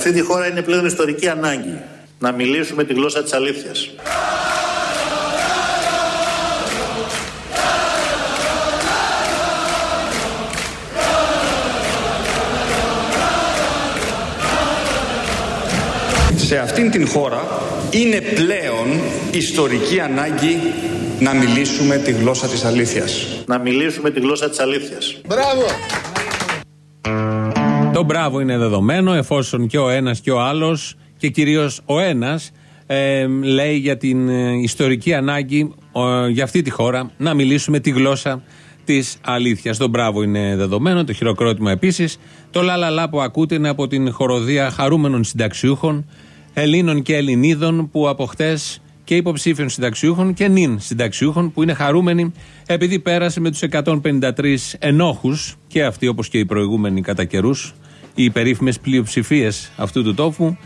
αυτή τη χώρα είναι πλέον ιστορική ανάγκη να μιλήσουμε τη γλώσσα της αλήθειας. Σε αυτήν την χώρα είναι πλέον ιστορική ανάγκη να μιλήσουμε τη γλώσσα της αλήθειας. Να μιλήσουμε τη γλώσσα της αλήθειας. Μπράβο! Το μπράβο είναι δεδομένο εφόσον και ο ένας και ο άλλος και κυρίως ο ένας ε, λέει για την ε, ιστορική ανάγκη για αυτή τη χώρα να μιλήσουμε τη γλώσσα της αλήθειας. Το μπράβο είναι δεδομένο, το χειροκρότημα επίσης. Το λαλαλά που ακούτε είναι από την χοροδία χαρούμενων συνταξιούχων, Ελλήνων και Ελληνίδων που από χτες και υποψήφιων συνταξιούχων και νυν συνταξιούχων που είναι χαρούμενοι επειδή πέρασε με τους 153 ενόχους και αυτοί όπως και οι προηγούμενοι κατά καιρούς, οι περίφημες πλειοψηφίες αυτού του τόπου,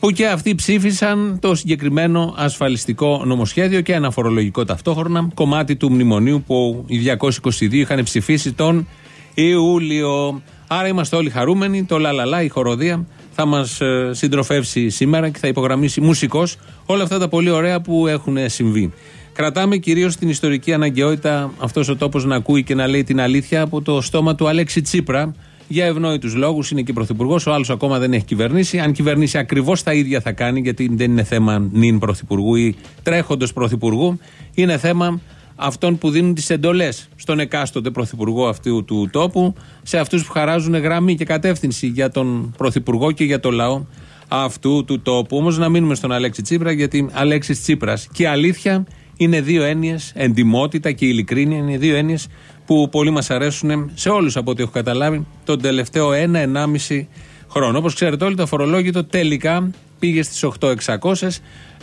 που και αυτοί ψήφισαν το συγκεκριμένο ασφαλιστικό νομοσχέδιο και ένα φορολογικό ταυτόχρονα, κομμάτι του μνημονίου που οι 222 είχαν ψηφίσει τον Ιούλιο. Άρα είμαστε όλοι χαρούμενοι, το λαλαλά, η χοροδία θα μας ε, συντροφεύσει σήμερα και θα υπογραμμίσει μουσικό όλα αυτά τα πολύ ωραία που έχουν συμβεί. Κρατάμε κυρίως την ιστορική αναγκαιότητα αυτός ο τόπος να ακούει και να λέει την αλήθεια από το στόμα του Αλέξη Τσίπρα. Για ευνόητους λόγους είναι και πρωθυπουργός, ο άλλος ακόμα δεν έχει κυβερνήσει. Αν κυβερνήσει ακριβώς τα ίδια θα κάνει, γιατί δεν είναι θέμα νυν πρωθυπουργού ή τρέχοντος πρωθυπουργού. Είναι θέμα αυτών που δίνουν τις εντολές στον εκάστοτε πρωθυπουργό αυτού του τόπου, σε αυτούς που χαράζουν γραμμή και κατεύθυνση για τον πρωθυπουργό και για το λαό αυτού του τόπου. Όμως να μείνουμε στον Αλέξη Τσίπρα, γιατί Αλέξης Τσίπρας και αλήθεια είναι δύο έννοιες, εντιμότητα και ειλικρίνεια είναι δύο έννοιες που πολύ μας αρέσουν σε όλους από ό,τι έχω καταλάβει τον τελευταίο ένα-ενάμιση χρόνο. Όπως ξέρετε, όλοι το αφορολόγητο τελικά πήγε στις 8.600.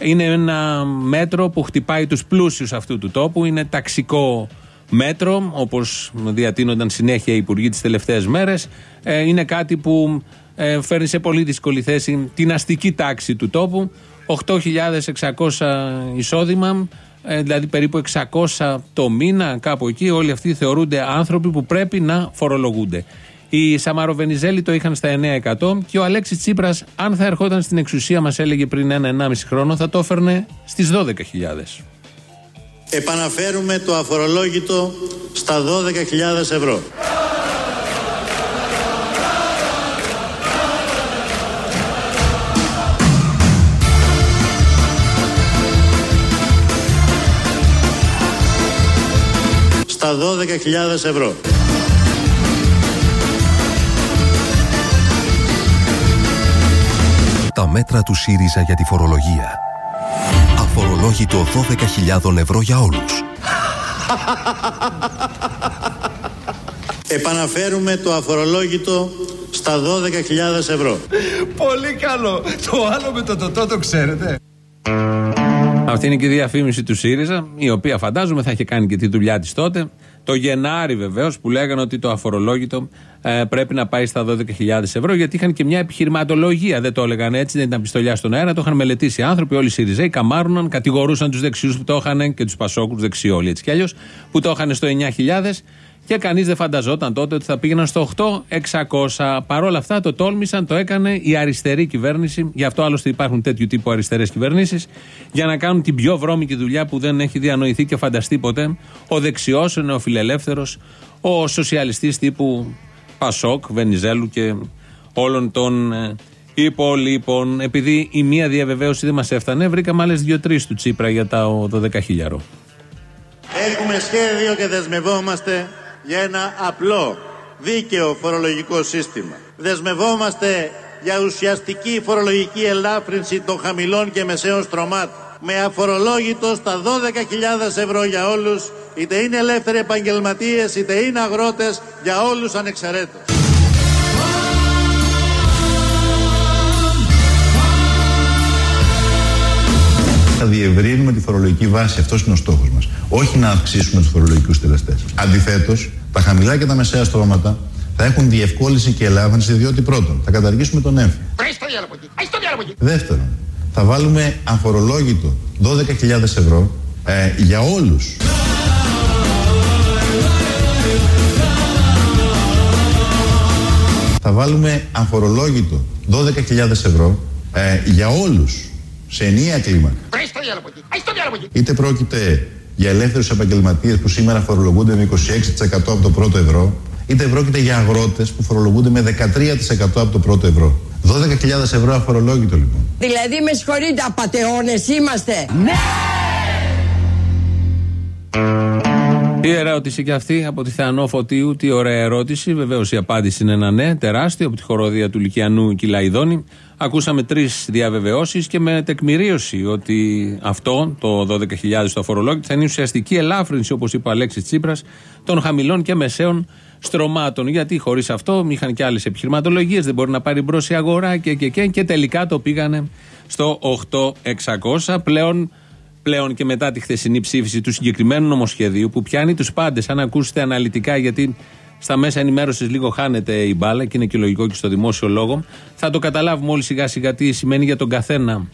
Είναι ένα μέτρο που χτυπάει τους πλούσιους αυτού του τόπου. Είναι ταξικό μέτρο, όπως διατείνονταν συνέχεια οι υπουργοί τις τελευταίες μέρες. Ε, είναι κάτι που ε, φέρνει σε πολύ δύσκολη θέση την αστική τάξη του τόπου. 8.600 εισόδημα, ε, δηλαδή περίπου 600 το μήνα, κάπου εκεί. Όλοι αυτοί θεωρούνται άνθρωποι που πρέπει να φορολογούνται. Οι Σαμαροβενιζέλοι το είχαν στα 9% και ο Αλέξης Τσίπρας, αν θα ερχόταν στην εξουσία, μας έλεγε πριν ένα-ενάμιση χρόνο, θα το έφερνε στις 12.000. Επαναφέρουμε το αφορολόγητο στα 12.000 ευρώ. Στα 12.000 ευρώ. Τα μέτρα του ΣΥΡΙΖΑ για τη φορολογία. Αφορολόγητο 12.000 ευρώ για όλους. Επαναφέρουμε το αφορολόγητο στα 12.000 ευρώ. Πολύ καλό. Το άλλο με το τοτό το ξέρετε. Αυτή είναι και η διαφήμιση του ΣΥΡΙΖΑ, η οποία φαντάζομαι θα είχε κάνει και τη δουλειά της τότε. Το Γενάρη βεβαίως που λέγανε ότι το αφορολόγητο ε, πρέπει να πάει στα 12.000 ευρώ, γιατί είχαν και μια επιχειρηματολογία. Δεν το έλεγαν έτσι, δεν ήταν πιστολιά στον αέρα, το είχαν μελετήσει άνθρωποι, όλοι οι ΣΥΡΙΖΑΙ, καμάρωναν, κατηγορούσαν τους δεξιούς που το είχαν και τους Πασόκους, δεξιοί όλοι έτσι κι αλλιώς, που το είχαν στο 9.000 και κανείς δεν φανταζόταν τότε ότι θα πήγαιναν στο 8.600. Παρ' όλα αυτά το τόλμησαν, το έκανε η αριστερή κυβέρνηση. Γι' αυτό άλλωστε υπάρχουν τέτοιου τύπου αριστερές κυβερνήσεις. Για να κάνουν την πιο βρώμικη δουλειά που δεν έχει διανοηθεί και φανταστεί ποτέ ο δεξιός, ο νεοφιλελεύθερος, ο σοσιαλιστής τύπου Πασόκ, Βενιζέλου και όλων των ε, υπολείπων. Επειδή η μία διαβεβαίωση δεν μας έφτανε, βρήκαμε άλλες δύο-τρεις του Τσίπρα για τα 12 χιλιάρο. Έχουμε σχέδιο και δεσμευόμαστε για ένα απλό, δίκαιο φορολογικό σύστημα. Δεσμευόμαστε για ουσιαστική φορολογική ελάφρυνση των χαμηλών και μεσαίων στρωμάτων. Με αφορολόγητο στα 12.000 ευρώ για όλους, είτε είναι ελεύθεροι επαγγελματίες, είτε είναι αγρότες, για όλους ανεξαιρέτως. Διευρύνουμε τη φορολογική βάση. Αυτός είναι ο στόχος μας. Όχι να αυξήσουμε τους φορολογικούς τελεστές. Αντιθέτως, τα χαμηλά και τα μεσαία στρώματα θα έχουν διευκόλυνση και ελάβανση, διότι πρώτον, θα καταργήσουμε τον έμφυ. Δεύτερον, θα βάλουμε αφορολόγητο 12.000 ευρώ ε, για όλους. Θα βάλουμε αφορολόγητο 12.000 ευρώ ε, για όλους σε ενιαία κλίμακα. Είτε πρόκειται για ελεύθερους επαγγελματίες που σήμερα φορολογούνται με 26% από το πρώτο ευρώ, είτε πρόκειται για αγρότες που φορολογούνται με 13% από το πρώτο ευρώ. 12.000 ευρώ αφορολόγητο λοιπόν. Δηλαδή με συγχωρείτε απατεώνες είμαστε. Ναι! Η ερώτηση και αυτή από τη Θεανό Φωτίου, τι ωραία ερώτηση. Βεβαίως η απάντηση είναι ένα ναι, τεράστιο από τη χοροδία του Λυκιανού Κυλαϊδόνη. Ακούσαμε τρεις διαβεβαιώσεις και με τεκμηρίωση ότι αυτό, το 12.000 το αφορολόγητο, θα είναι ουσιαστική ελάφρυνση, όπως είπε ο Αλέξης Τσίπρας, των χαμηλών και μεσαίων στρωμάτων. Γιατί χωρίς αυτό είχαν και άλλες επιχειρηματολογίες, δεν μπορεί να πάρει μπρος η αγορά και, και, και, και τελικά το πήγανε στο 8.600. Πλέον πλέον και μετά τη χθεσινή ψήφιση του συγκεκριμένου νομοσχεδίου που πιάνει τους πάντες. Αν ακούσετε αναλυτικά, γιατί στα μέσα ενημέρωσης λίγο χάνεται η μπάλα και είναι και λογικό και στο δημόσιο λόγο, θα το καταλάβουμε όλοι σιγά σιγά τι σημαίνει για τον καθένα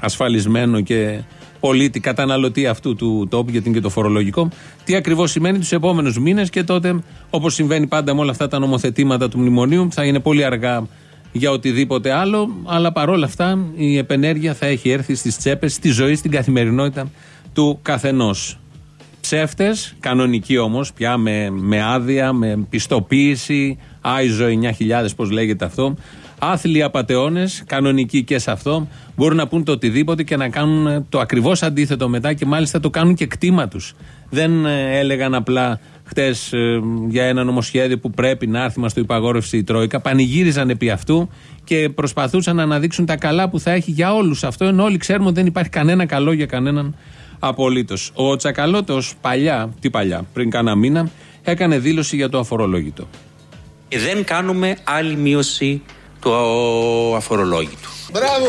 ασφαλισμένο και πολίτη, καταναλωτή αυτού του τόπου, γιατί είναι και το φορολογικό, τι ακριβώς σημαίνει τους επόμενους μήνες και τότε, όπως συμβαίνει πάντα με όλα αυτά τα νομοθετήματα του μνημονίου, θα είναι πολύ αργά για οτιδήποτε άλλο, αλλά παρόλα αυτά η επενέργεια θα έχει έρθει στις τσέπες, στη ζωή, στην καθημερινότητα του καθενός. Ψεύτες, κανονικοί όμως, πια με, με άδεια, με πιστοποίηση, άιζο 9000, πώς λέγεται αυτό. Άθλοι απαταιώνες, κανονικοί και σε αυτό, μπορούν να πούν το οτιδήποτε και να κάνουν το ακριβώς αντίθετο μετά και μάλιστα το κάνουν και κτήμα τους. Δεν ε, έλεγαν απλά χτες ε, για ένα νομοσχέδιο που πρέπει να έρθει, μας το υπαγόρευσε η Τρόικα. Πανηγύριζαν επί αυτού και προσπαθούσαν να αναδείξουν τα καλά που θα έχει για όλους αυτό, ενώ όλοι ξέρουμε ότι δεν υπάρχει κανένα καλό για κανέναν απολύτως. Ο Τσακαλώτος παλιά, τι παλιά, πριν κάνα μήνα, έκανε δήλωση για το αφορολόγητο. Και δεν κάνουμε άλλη μείωση του αφορολόγητου. Μπράβο!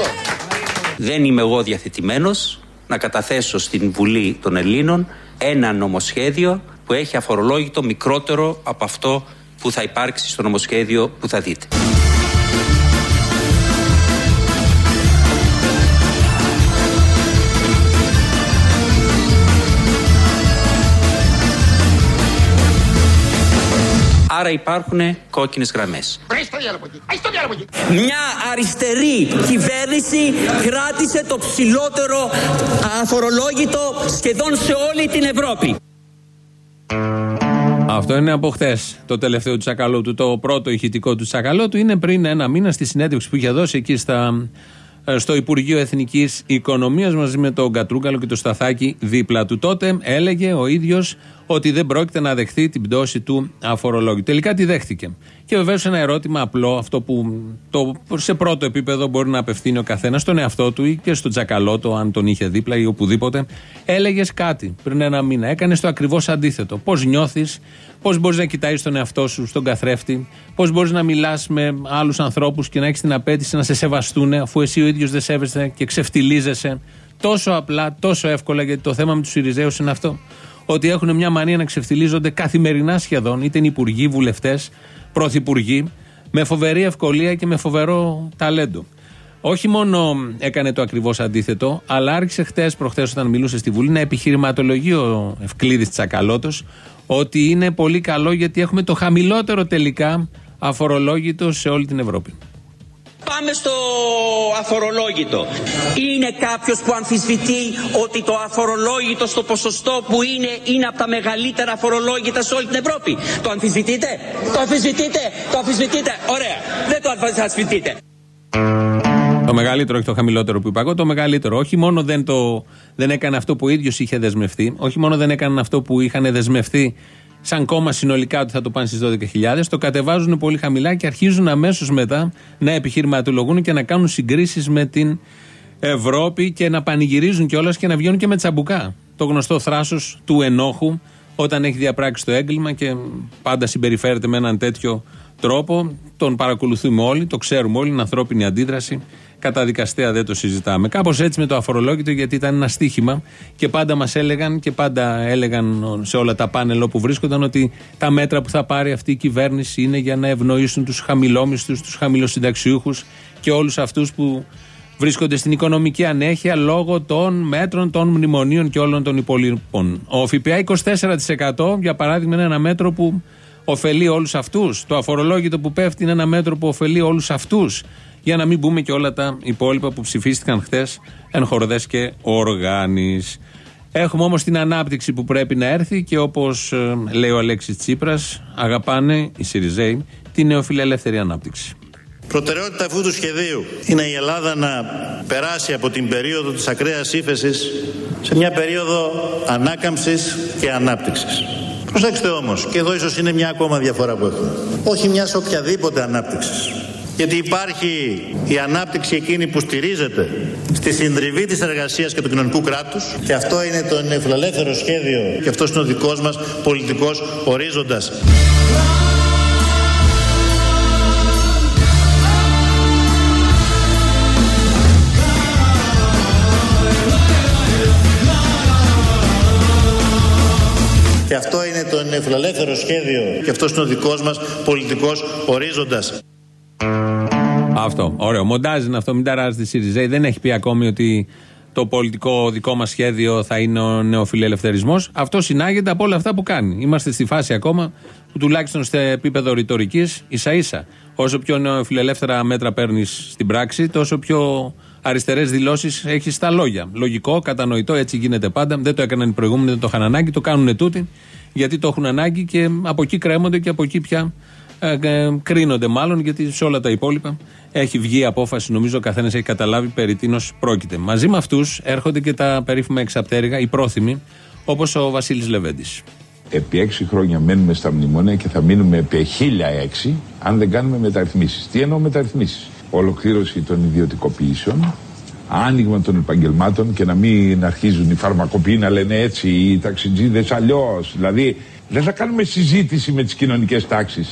Δεν είμαι εγώ διαθετημένος να καταθέσω στην Βουλή των Ελλήνων ένα νομοσχέδιο που έχει αφορολόγητο μικρότερο από αυτό που θα υπάρξει στο νομοσχέδιο που θα δείτε. Άρα υπάρχουν κόκκινες γραμμές. Μια αριστερή κυβέρνηση κράτησε το ψηλότερο αφορολόγητο σχεδόν σε όλη την Ευρώπη. Αυτό είναι από χθες το τελευταίο του Τσακαλώτου. Το πρώτο ηχητικό του Τσακαλώτου είναι πριν ένα μήνα στη συνέντευξη που είχε δώσει εκεί στα, ε, στο Υπουργείο Εθνικής Οικονομίας μαζί με τον Κατρούγκαλο και το Σταθάκι δίπλα του. Τότε έλεγε ο ίδιος ότι δεν πρόκειται να δεχθεί την πτώση του αφορολόγου. Τελικά τη δέχτηκε. Και βεβαίως ένα ερώτημα απλό, αυτό που το, σε πρώτο επίπεδο μπορεί να απευθύνει ο καθένας στον εαυτό του ή και στον Τζακαλώτο, αν τον είχε δίπλα ή οπουδήποτε. Έλεγες κάτι πριν ένα μήνα. Έκανες το ακριβώς αντίθετο. Πώς νιώθεις, πώς μπορείς να κοιτάει τον εαυτό σου στον καθρέφτη, πώς μπορείς να μιλάς με άλλους ανθρώπους και να έχεις την απέτηση να σε σεβαστούν, αφού εσύ ο ίδιος δεν σέβεσαι και ξεφτιλίζεσαι. Τόσο απλά, τόσο εύκολα, γιατί το θέμα με τους Ιριζέου είναι αυτό ότι έχουν μια μανία να ξεφτιλίζονται καθημερινά σχεδόν, είτε είναι υπουργοί, βουλευτές, πρωθυπουργοί, με φοβερή ευκολία και με φοβερό ταλέντο. Όχι μόνο έκανε το ακριβώς αντίθετο, αλλά άρχισε χτες, προχθές, όταν μιλούσε στη Βουλή, να επιχειρηματολογεί ο Ευκλήδης Τσακαλώτος ότι είναι πολύ καλό γιατί έχουμε το χαμηλότερο τελικά αφορολόγητο σε όλη την Ευρώπη. Πάμε στο αφορολόγητο. Είναι κάποιος που αμφισβητεί ότι το αφορολόγητο στο ποσοστό που είναι είναι από τα μεγαλύτερα αφορολόγητα σε όλη την Ευρώπη. Το αμφισβητείτε, το αμφισβητείτε, το αμφισβητείτε; Ωραία, δεν το αμφισβητείτε. Το μεγαλύτερο, όχι το χαμηλότερο που είπα εγώ, το μεγαλύτερο. Όχι μόνο δεν, το, δεν έκανε αυτό που ο ίδιος είχε δεσμευτεί, όχι μόνο δεν έκανε αυτό που είχαν δεσμευτεί σαν κόμμα συνολικά ότι θα το πάνε στις 12.000, το κατεβάζουν πολύ χαμηλά και αρχίζουν αμέσως μετά να επιχειρηματολογούν και να κάνουν συγκρίσεις με την Ευρώπη και να πανηγυρίζουν κιόλας και να βγαίνουν και με τσαμπουκά. Το γνωστό θράσος του ενόχου όταν έχει διαπράξει το έγκλημα και πάντα συμπεριφέρεται με έναν τέτοιο τρόπο. Τον παρακολουθούμε όλοι, το ξέρουμε όλοι, είναι ανθρώπινη αντίδραση Καταδικαστέα δεν το συζητάμε. Κάπως έτσι με το αφορολόγητο, γιατί ήταν ένα στίχημα και πάντα μας έλεγαν και πάντα έλεγαν σε όλα τα πάνελ όπου βρίσκονταν ότι τα μέτρα που θα πάρει αυτή η κυβέρνηση είναι για να ευνοήσουν τους χαμηλόμισθους, τους χαμηλοσυνταξιούχους και όλους αυτούς που βρίσκονται στην οικονομική ανέχεια λόγω των μέτρων των μνημονίων και όλων των υπολείπων. Ο ΦΠΑ 24% για παράδειγμα είναι ένα μέτρο που ωφελεί όλους αυτούς. Το αφορολόγητο που πέφτει είναι ένα μέτρο που ωφελεί όλους αυτούς Για να μην πούμε και όλα τα υπόλοιπα που ψηφίστηκαν χθες εν χορδέ και οργάνης. Έχουμε όμως την ανάπτυξη που πρέπει να έρθει και όπως λέει ο Αλέξης Τσίπρας, αγαπάνε οι Σιριζέοι τη νεοφιλελεύθερη ανάπτυξη. Προτεραιότητα αυτού του σχεδίου είναι η Ελλάδα να περάσει από την περίοδο της ακραίας ύφεσης σε μια περίοδο ανάκαμψης και ανάπτυξης. Προσέξτε όμως, και εδώ ίσως είναι μια ακόμα διαφορά που έχουμε. Όχι μια οποιαδήποτε ανάπτυξη. Γιατί υπάρχει η ανάπτυξη εκείνη που στηρίζεται στη συντριβή της εργασίας και του κοινωνικού κράτους και αυτό είναι το νεοφιλελεύθερο σχέδιο και αυτός είναι ο δικός μας πολιτικός ορίζοντας. Το νεοφιλελεύθερο σχέδιο και αυτός είναι ο δικός μας πολιτικός ορίζοντας. Αυτό. Ωραίο. Μοντάζ είναι αυτό. Μην ταράζετε ΣΥΡΙΖΕΙ. Δεν έχει πει ακόμη ότι το πολιτικό δικό μας σχέδιο θα είναι ο νεοφιλελευθερισμός. Αυτό συνάγεται από όλα αυτά που κάνει. Είμαστε στη φάση ακόμα που τουλάχιστον σε επίπεδο ρητορικής ίσα ίσα. Όσο πιο νεοφιλελεύθερα μέτρα παίρνεις στην πράξη, τόσο πιο αριστερές δηλώσεις έχεις στα λόγια. Λογικό, κατανοητό, έτσι γίνεται πάντα. Δεν το έκαναν οι προηγούμενοι, δεν το είχαν ανάγκη, το κάνουν τούτοι γιατί το έχουν ανάγκη και από εκεί κρέμονται και από εκεί πια ε, ε, κρίνονται μάλλον γιατί σε όλα τα υπόλοιπα έχει βγει απόφαση. Νομίζω ο καθένας έχει καταλάβει περί τίνος πρόκειται. Μαζί με αυτούς έρχονται και τα περίφημα εξαπτέρυγα, οι πρόθυμοι, όπως ο Βασίλης Λεβέντης. Επί έξι χρόνια μένουμε στα μνημόνια και θα μείνουμε επί χίλια έξι αν δεν κάνουμε μεταρρυθμίσεις. Τι εννοώ μεταρρυθμίσεις; Ολοκλήρωση των ιδιωτικοποιήσεων, άνοιγμα των επαγγελμάτων και να μην αρχίζουν οι φαρμακοποιοί να λένε έτσι, οι ταξιτζίδες αλλιώς. Δηλαδή δεν θα κάνουμε συζήτηση με τις κοινωνικές τάξεις.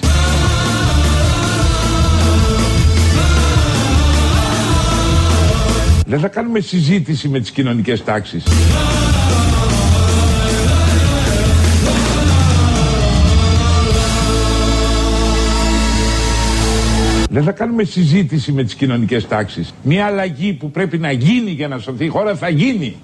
Δεν θα κάνουμε συζήτηση με τις κοινωνικές τάξεις. Δεν θα κάνουμε συζήτηση με τις κοινωνικές τάξεις. Μια αλλαγή που πρέπει να γίνει για να σωθεί η χώρα θα γίνει.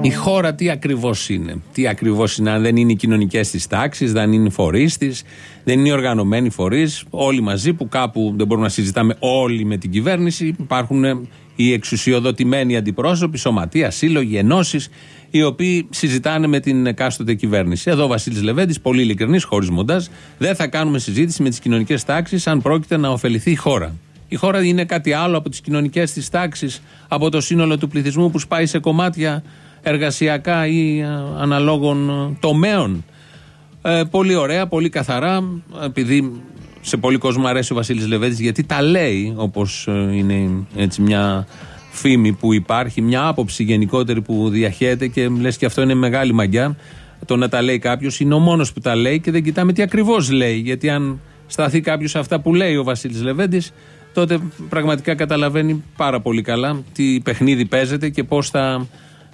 Η χώρα τι ακριβώς είναι. Τι ακριβώς είναι, αν δεν είναι οι κοινωνικές της τάξεις, δεν είναι οι φορείς της, δεν είναι οι οργανωμένοι φορείς, όλοι μαζί που κάπου δεν μπορούμε να συζητάμε όλοι με την κυβέρνηση. Υπάρχουν οι εξουσιοδοτημένοι αντιπρόσωποι, σωματεία, σύλλογοι, ενώσεις, οι οποίοι συζητάνε με την εκάστοτε κυβέρνηση. Εδώ ο Βασίλης Λεβέντης, πολύ ειλικρινής, χωρίς μοντάζ, δεν θα κάνουμε συζήτηση με τις κοινωνικές τάξεις αν πρόκειται να ωφεληθεί η χώρα. Η χώρα είναι κάτι άλλο από τις κοινωνικές της τάξεις, από το σύνολο του πληθυσμού που σπάει σε κομμάτια εργασιακά ή ε, αναλόγων ε, τομέων. Ε, πολύ ωραία, πολύ καθαρά, επειδή σε πολύ κόσμο αρέσει ο Βασίλης Λεβέντης γιατί τα λέει όπως είναι έτσι μια φήμη που υπάρχει, μια άποψη γενικότερη που διαχέεται και λες και αυτό είναι μεγάλη μαγιά. Το να τα λέει κάποιος είναι ο μόνος που τα λέει και δεν κοιτάμε τι ακριβώς λέει. Γιατί αν σταθεί κάποιος σε αυτά που λέει ο Βασίλης Λεβέντης τότε πραγματικά καταλαβαίνει πάρα πολύ καλά τι παιχνίδι παίζεται και πώς θα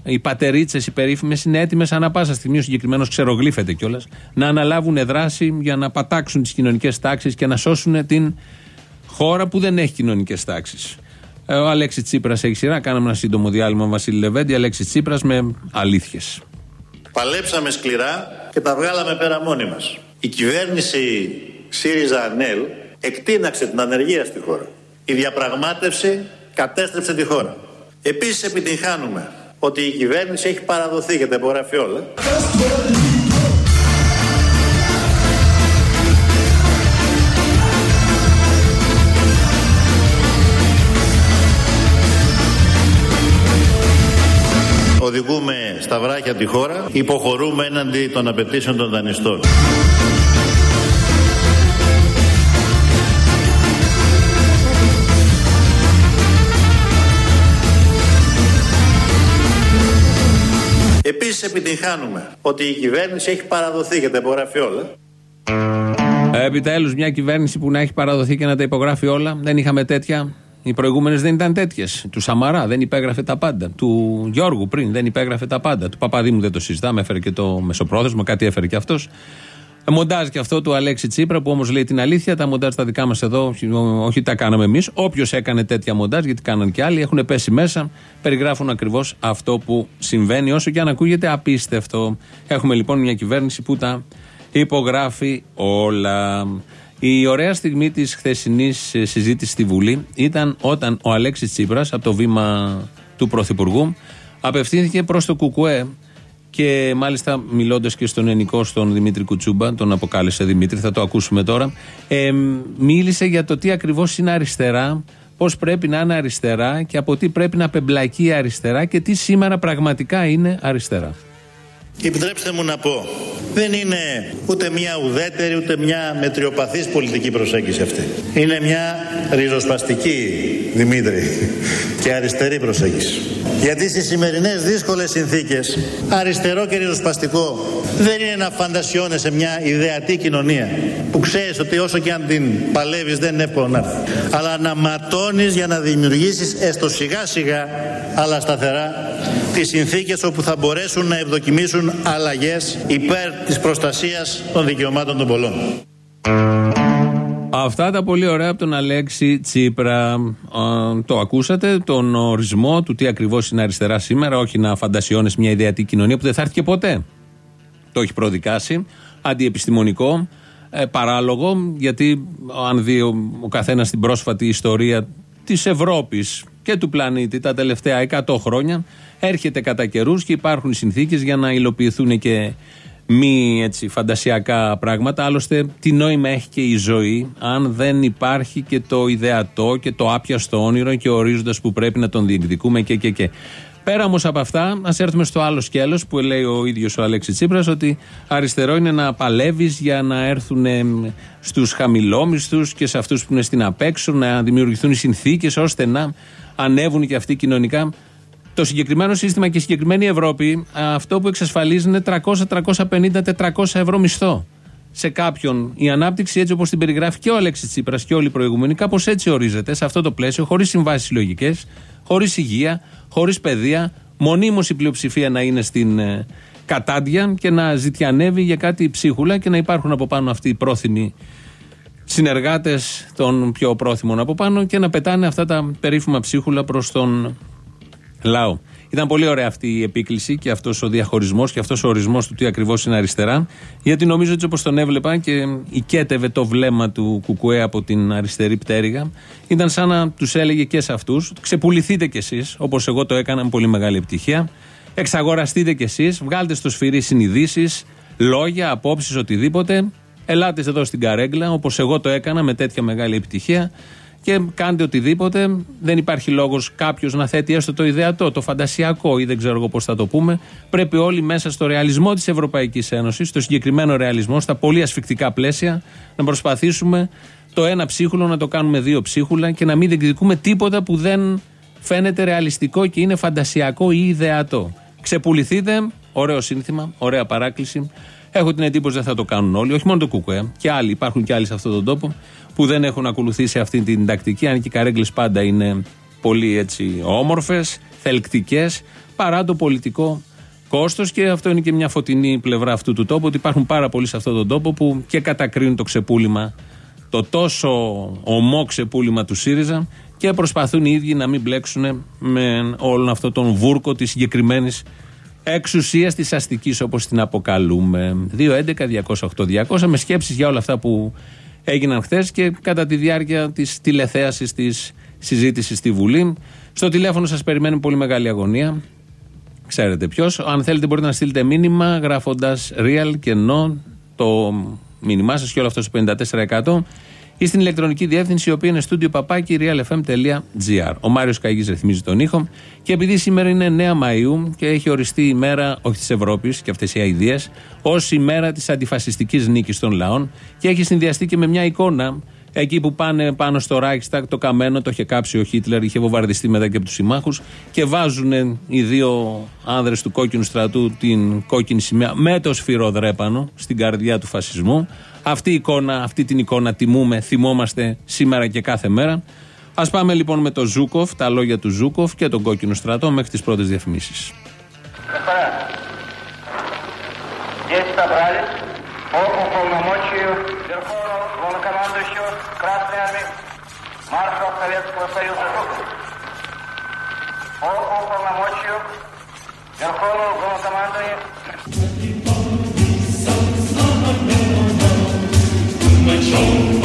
οι πατερίτσες, οι περίφημες, είναι έτοιμες ανά πάσα στιγμή, ο συγκεκριμένος ξερογλύφεται κιόλας, να αναλάβουν δράση για να πατάξουν τις κοινωνικές τάξεις και να σώσουν την χώρα που δεν έχει κοινωνικές τάξεις. Ε, ο Αλέξης Τσίπρας έχει σειρά. Κάναμε ένα σύντομο διάλειμμα, Βασίλη Λεβέντη. Αλέξης Τσίπρας με αλήθειες. Παλέψαμε σκληρά και τα βγάλαμε πέρα μόνοι μας. Η κυβέρνηση ΣΥΡΙΖΑ ΑΝΕΛ εκτείναξε την ανεργία στη χώρα. Η διαπραγμάτευση κατέστρεψε τη χώρα. Επίσης επιτυγχάνουμε ότι η κυβέρνηση έχει παραδοθεί και τα υπογράφει όλα. Οδηγούμε στα βράχια τη χώρα, υποχωρούμε έναντι των απαιτήσεων των δανειστών. Επιτυγχάνουμε ότι η κυβέρνηση έχει παραδοθεί και τα υπογράφει όλα. Ε, Επιτέλους, μια κυβέρνηση που να έχει παραδοθεί και να τα υπογράφει όλα. Δεν είχαμε τέτοια. Οι προηγούμενες δεν ήταν τέτοιες. Του Σαμαρά δεν υπέγραφε τα πάντα. Του Γιώργου πριν δεν υπέγραφε τα πάντα. Του Παπαδήμου δεν το συζητάμε. Έφερε και το μεσοπρόθεσμο, κάτι έφερε και αυτός. Ε, μοντάζ και αυτό του Αλέξη Τσίπρα που όμως λέει την αλήθεια. Τα μοντάζ τα δικά μας εδώ, όχι τα κάναμε εμείς. Όποιος έκανε τέτοια μοντάζ, γιατί κάναν και άλλοι, έχουν πέσει μέσα, περιγράφουν ακριβώς αυτό που συμβαίνει, όσο και αν ακούγεται απίστευτο. Έχουμε λοιπόν μια κυβέρνηση που τα υπογράφει όλα. Η ωραία στιγμή της χθεσινής συζήτησης στη Βουλή ήταν όταν ο Αλέξης Τσίπρας, από το βήμα του Πρωθυπουργού, απευθύνθηκε προς το Κουκουέ και μάλιστα μιλώντας και στον ενικό, στον Δημήτρη Κουτσούμπα, τον αποκάλεσε Δημήτρη, θα το ακούσουμε τώρα, ε, μίλησε για το τι ακριβώς είναι αριστερά, πώς πρέπει να είναι αριστερά και από τι πρέπει να πεμπλακεί η αριστερά και τι σήμερα πραγματικά είναι αριστερά. Επιτρέψτε μου να πω, δεν είναι ούτε μια ουδέτερη ούτε μια μετριοπαθής πολιτική προσέγγιση αυτή. Είναι μια ριζοσπαστική, Δημήτρη, και αριστερή προσέγγιση. Γιατί στις σημερινές δύσκολες συνθήκες, αριστερό και ριζοσπαστικό δεν είναι να φαντασιώνε σε μια ιδεατή κοινωνία που ξέρεις ότι όσο και αν την παλεύεις δεν είναι εύκολο να έρθει. Αλλά να ματώνεις για να δημιουργήσεις έστω σιγά σιγά αλλά σταθερά τις συνθήκες όπου θα μπορέσουν να ευδοκιμήσουν αλλαγές υπέρ της προστασίας των δικαιωμάτων των πολλών. Αυτά τα πολύ ωραία από τον Αλέξη Τσίπρα. το ακούσατε, τον ορισμό του τι ακριβώς είναι αριστερά σήμερα. Όχι να φαντασιώνεις μια ιδεατή κοινωνία που δεν θα έρθει και ποτέ. Το έχει προδικάσει. Αντιεπιστημονικό. Ε, παράλογο, γιατί αν δει ο, ο καθένας την πρόσφατη ιστορία της Ευρώπης και του πλανήτη τα τελευταία 100 χρόνια, έρχεται κατά καιρούς και υπάρχουν συνθήκες για να υλοποιηθούν και μη έτσι φαντασιακά πράγματα. Άλλωστε, τι νόημα έχει και η ζωή αν δεν υπάρχει και το ιδεατό και το άπιαστο όνειρο και ο ορίζοντας που πρέπει να τον διεκδικούμε και και και. Πέρα όμως από αυτά, ας έρθουμε στο άλλο σκέλος που λέει ο ίδιος ο Αλέξης Τσίπρας, ότι αριστερό είναι να παλεύεις για να έρθουν στους χαμηλόμισθους και σε αυτούς που είναι στην απέξω, να δημιουργηθούν οι συνθήκες ώστε να ανέβουν και αυτοί κοινωνικά. Το συγκεκριμένο σύστημα και η συγκεκριμένη Ευρώπη αυτό που εξασφαλίζει είναι 300, 350, 400 ευρώ μισθό. Σε κάποιον η ανάπτυξη έτσι όπως την περιγράφει και ο Αλέξης Τσίπρας και όλοι οι προηγούμενοι, κάπως έτσι ορίζεται σε αυτό το πλαίσιο, χωρίς συμβάσεις συλλογικέ, χωρίς υγεία, χωρίς παιδεία, μονίμως η πλειοψηφία να είναι στην ε, κατάντια και να ζητιανεύει για κάτι ψίχουλα και να υπάρχουν από πάνω αυτοί οι πρόθυμοι συνεργάτες των πιο πρόθυμων από πάνω και να πετάνε αυτά τα περίφημα ψίχουλα προς τον λαό. Ήταν πολύ ωραία αυτή η επίκληση και αυτός ο διαχωρισμός και αυτός ο ορισμός του τι ακριβώς είναι αριστερά. Γιατί νομίζω ότι όπως τον έβλεπα και οικέτευε το βλέμμα του Κουκουέ από την αριστερή πτέρυγα, ήταν σαν να τους έλεγε και σε αυτούς: Ξεπουληθείτε κι εσείς, όπως εγώ το έκανα με πολύ μεγάλη επιτυχία. Εξαγοραστείτε κι εσείς, βγάλτε στο σφυρί συνειδήσεις, λόγια, απόψεις, οτιδήποτε. Ελάτε εδώ στην καρέγκλα, όπως εγώ το έκανα με τέτοια μεγάλη επιτυχία και κάντε οτιδήποτε. Δεν υπάρχει λόγος κάποιος να θέτει έστω το ιδεατό, το φαντασιακό ή δεν ξέρω εγώ πώς θα το πούμε. Πρέπει όλοι μέσα στο ρεαλισμό της Ευρωπαϊκής Ένωσης, στο συγκεκριμένο ρεαλισμό, στα πολύ ασφικτικά πλαίσια, να προσπαθήσουμε το ένα ψίχουλο να το κάνουμε δύο ψίχουλα και να μην διεκδικούμε τίποτα που δεν φαίνεται ρεαλιστικό και είναι φαντασιακό ή ιδεατό. Ξεπουληθείτε, ωραίο σύνθημα, ωραία παράκληση. Έχω την εντύπωση δεν θα το κάνουν όλοι, όχι μόνο το Κουκουέ, και άλλοι, υπάρχουν και άλλοι σε αυτόν τον τόπο που δεν έχουν ακολουθήσει αυτή την τακτική, αν και οι καρέγκλε πάντα είναι πολύ έτσι όμορφες, θελκτικές, παρά το πολιτικό κόστος. Και αυτό είναι και μια φωτεινή πλευρά αυτού του τόπου, ότι υπάρχουν πάρα πολλοί σε αυτόν τον τόπο που και κατακρίνουν το ξεπούλημα, το τόσο ομό ξεπούλημα του ΣΥΡΙΖΑ και προσπαθούν οι ίδιοι να μην μπλέξουν με όλον αυτό τον βούρκο της συγκεκριμένης εξουσίας της αστικής, όπως την αποκαλούμε. 2.11.208.200 με σκέψεις για όλα αυτά που έγιναν χθες και κατά τη διάρκεια της τηλεθέασης της συζήτησης στη Βουλή. Στο τηλέφωνο σας περιμένει πολύ μεγάλη αγωνία. Ξέρετε ποιος. Αν θέλετε, μπορείτε να στείλετε μήνυμα γράφοντας real και no το μήνυμά σας και όλο αυτό στο 54% ή στην ηλεκτρονική διεύθυνση η οποία είναι στούντιο παπάκι realfm.gr. Ο Μάριος Καγή ρυθμίζει τον ήχο και επειδή σήμερα είναι 9 Μαου και έχει οριστεί η μέρα, όχι της Ευρώπης και αυτές οι αειδίε, ως η μέρα της αντιφασιστικής νίκης των λαών και έχει συνδυαστεί και με μια εικόνα Εκεί που πάνε πάνω στο Reichstag, το καμένο το είχε κάψει ο Χίτλερ, είχε βομβαρδιστεί μετά και από τους συμμάχους και βάζουν οι δύο άνδρες του κόκκινου στρατού την κόκκινη σημαία με το σφυροδρέπανο στην καρδιά του φασισμού. Αυτή, εικόνα, αυτή την εικόνα τιμούμε, θυμόμαστε σήμερα και κάθε μέρα. Α πάμε λοιπόν με το Ζούκοφ, τα λόγια του Ζούκοφ και τον κόκκινο στρατό μέχρι τι πρώτε διαφημίσει. Округ полномочию Верховного главнокомандующего show.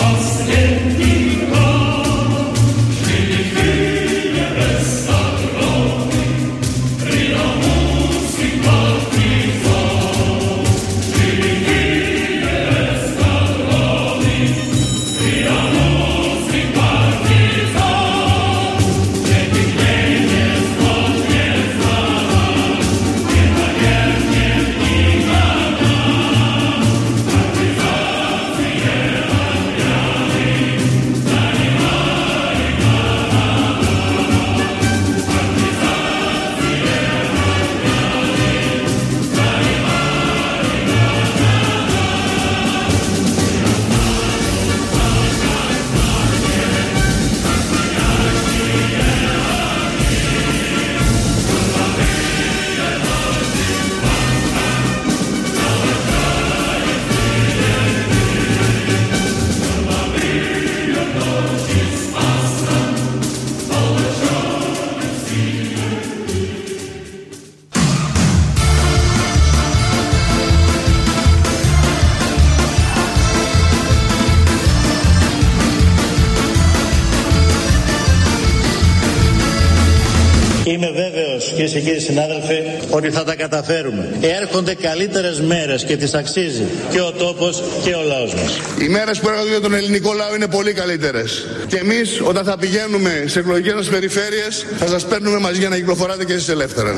Είμαι βέβαιος κυρίε και κύριοι συνάδελφοι ότι θα τα καταφέρουμε. Έρχονται καλύτερες μέρες και τις αξίζει και ο τόπος και ο λαός μας. Οι μέρες που έρχονται για τον ελληνικό λαό είναι πολύ καλύτερες. Και εμείς, όταν θα πηγαίνουμε σε εκλογικές μας περιφέρειες, θα σας παίρνουμε μαζί για να κυκλοφοράτε και εσείς ελεύθερα.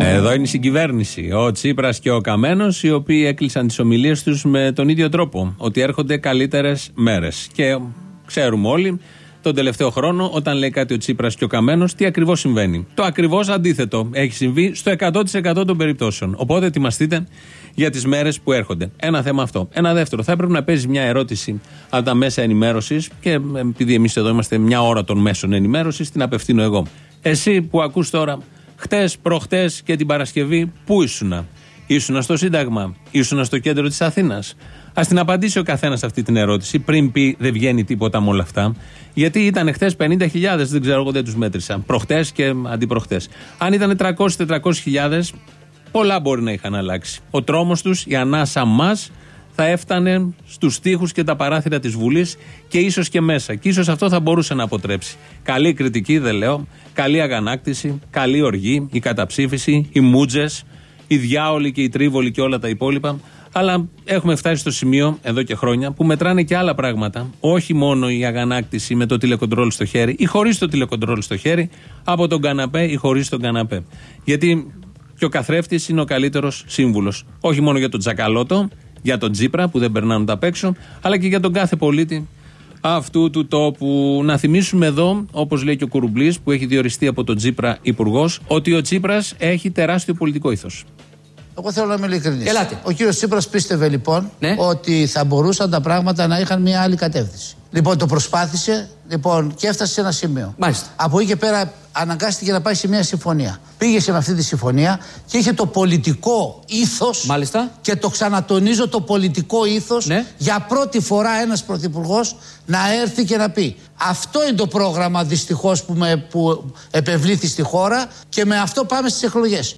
Εδώ είναι η συγκυβέρνηση. Ο Τσίπρας και ο Καμένος, οι οποίοι έκλεισαν τις ομιλίες τους με τον ίδιο τρόπο. Ότι έρχονται καλύτερες μέρες. Και ξέρουμε όλοι τον τελευταίο χρόνο, όταν λέει κάτι ο Τσίπρας και ο Καμένος, τι ακριβώς συμβαίνει. Το ακριβώς αντίθετο έχει συμβεί στο 100% των περιπτώσεων. Οπότε ετοιμαστείτε για τις μέρες που έρχονται. Ένα θέμα αυτό. Ένα δεύτερο. Θα έπρεπε να παίζει μια ερώτηση από τα μέσα ενημέρωσης και επειδή εμείς εδώ είμαστε μια ώρα των μέσων ενημέρωσης, την απευθύνω εγώ. Εσύ που ακούς τώρα, χτες, προχτές και την Παρασκευή, πού ήσουνα; Ήσουνα στο Σύνταγμα, ήσουνα στο κέντρο της Αθήνας; Α την απαντήσει ο καθένας αυτή την ερώτηση, πριν πει δεν βγαίνει τίποτα με όλα αυτά. Γιατί ήταν χθες 50.000, δεν ξέρω, εγώ δεν τους μέτρησα. Προχτές και αντιπροχτές. Αν ήταν 300-400.000, πολλά μπορεί να είχαν αλλάξει. Ο τρόμος τους, η ανάσα μας, θα έφτανε στους τοίχου και τα παράθυρα της Βουλής και ίσως και μέσα. Και ίσως αυτό θα μπορούσε να αποτρέψει. Καλή κριτική, δεν λέω. Καλή αγανάκτηση, καλή οργή, η καταψήφιση, οι μούτζε, οι διάολοι και οι τρίβολοι και όλα τα υπόλοιπα. Αλλά έχουμε φτάσει στο σημείο εδώ και χρόνια που μετράνε και άλλα πράγματα. Όχι μόνο η αγανάκτηση με το τηλεκοντρόλ στο χέρι ή χωρίς το τηλεκοντρόλ στο χέρι, από τον καναπέ ή χωρίς τον καναπέ. Γιατί και ο καθρέφτης είναι ο καλύτερος σύμβουλος. Όχι μόνο για τον Τζακαλώτο, για τον Τζίπρα που δεν περνάνε τα απ' έξω, αλλά και για τον κάθε πολίτη αυτού του τόπου. Να θυμίσουμε εδώ, όπως λέει και ο Κουρουμπλής, που έχει διοριστεί από τον Τζίπρα υπουργός, ότι ο Τσίπρα έχει τεράστιο πολιτικό ήθος. Εγώ θέλω να είμαι ειλικρινής. Ελάτε. Ο κύριος Τσίπρας πίστευε λοιπόν Ναι. ότι θα μπορούσαν τα πράγματα να είχαν μια άλλη κατεύθυνση. Λοιπόν, το προσπάθησε λοιπόν, και έφτασε σε ένα σημείο. Μάλιστα. Από εκεί και πέρα αναγκάστηκε να πάει σε μια συμφωνία. Πήγε σε με αυτή τη συμφωνία και είχε το πολιτικό ήθος. Μάλιστα. Και το ξανατονίζω το πολιτικό ήθος Ναι. για πρώτη φορά ένας πρωθυπουργός να έρθει και να πει. Αυτό είναι το πρόγραμμα δυστυχώς που, με- που επευλήθη στη χώρα και με αυτό πάμε στις εκλογές.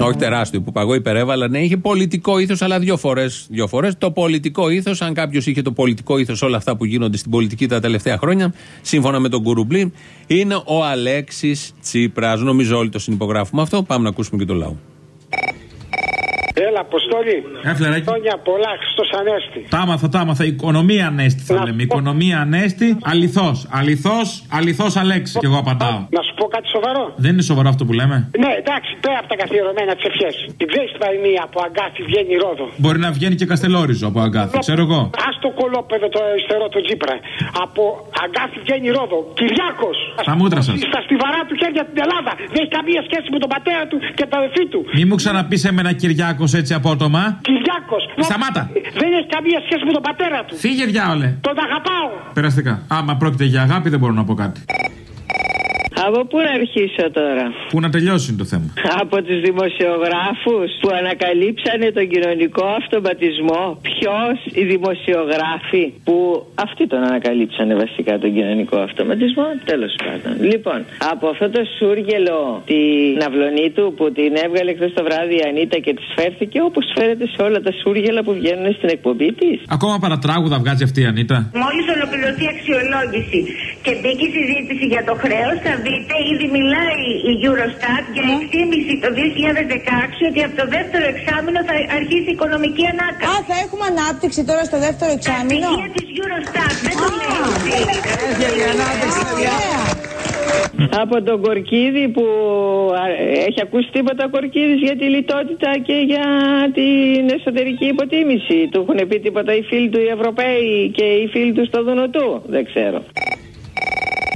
Όχι τεράστιο που παγώ υπερέβαλα. Ναι, είχε πολιτικό ήθος, αλλά δύο φορές. Δύο φορές. Το πολιτικό ήθος, αν κάποιος είχε το πολιτικό ήθος όλα αυτά που γίνονται στην πολιτική τα τελευταία χρόνια, σύμφωνα με τον Κουρουμπλή, είναι ο Αλέξης Τσίπρας. Νομίζω όλοι το συνυπογράφουμε αυτό. Πάμε να ακούσουμε και το λαό. Έλα, Αποστόλη. Ε, φλεράκι. Χρόνια πολλά, Χριστός Ανέστη. Τα άμαθα, τα άμαθα. Οικονομία ανέστη θα Να λέμε. σου πω- Οικονομία ανέστη. Αληθώς. Αληθώς. Αληθώς Αλέξη. Και εγώ απαντάω. Να σου πω κάτι σοβαρό. Δεν είναι σοβαρό αυτό που λέμε. Ναι, εντάξει, πέρα από τα καθιερωμένα τι ευχέ. Την ξέρει την παροιμία από αγκάθι βγαίνει ρόδο. Μπορεί να βγαίνει και καστελόριζο από αγκάθι. Ξέρω εγώ. Α το κολόπεδο το αριστερό το Τζίπρα. Από αγκάθι βγαίνει ρόδο. Κυριάκος. Τα μούτρα σας. Στα στιβαρά του χέρια την Ελλάδα. Δεν έχει καμία σχέση με τον πατέρα του και τα αδερφή του. Μη μου ξαναπείς εμένα Κυριάκο έτσι απότομα. Κυριάκος. Σταμάτα. Δεν έχει καμία σχέση με τον πατέρα του. Φύγε διάολε. Τον αγαπάω. Περαστικά. Άμα πρόκειται για αγάπη δεν μπορώ να πω κάτι. Από πού να αρχίσω τώρα; Πού να τελειώσει είναι το θέμα. Από τους δημοσιογράφους που ανακαλύψανε τον κοινωνικό αυτοματισμό. Ποιος οι δημοσιογράφοι που αυτοί τον ανακαλύψανε βασικά τον κοινωνικό αυτοματισμό. Τέλος πάντων. Λοιπόν, από αυτό το σούργελο την αυλωνή του που την έβγαλε χθες το βράδυ η Ανίτα και της φέρθηκε όπως φέρεται σε όλα τα σούργελα που βγαίνουν στην εκπομπή της. Ακόμα παρατράγουδα βγάζει αυτή η Ανίτα. Μόλις ολοκληρωθεί η αξιολόγηση και μπήκε η συζήτηση για το χρέος, θα δείτε ήδη μιλάει η Eurostat για εκτίμηση το 2016 ότι από το δεύτερο εξάμεινο θα αρχίσει η οικονομική ανάκαμψη. Α, θα έχουμε ανάπτυξη τώρα στο δεύτερο εξάμεινο; Τα στοιχεία της Eurostat δεν το λέει. Από τον Κορκίδη που α, έχει ακούσει τίποτα ο Κορκίδης για τη λιτότητα και για την εσωτερική υποτίμηση; Του έχουν πει τίποτα οι φίλοι του οι Ευρωπαίοι και οι φίλοι του στο Δουνουτού; Δεν ξέρω.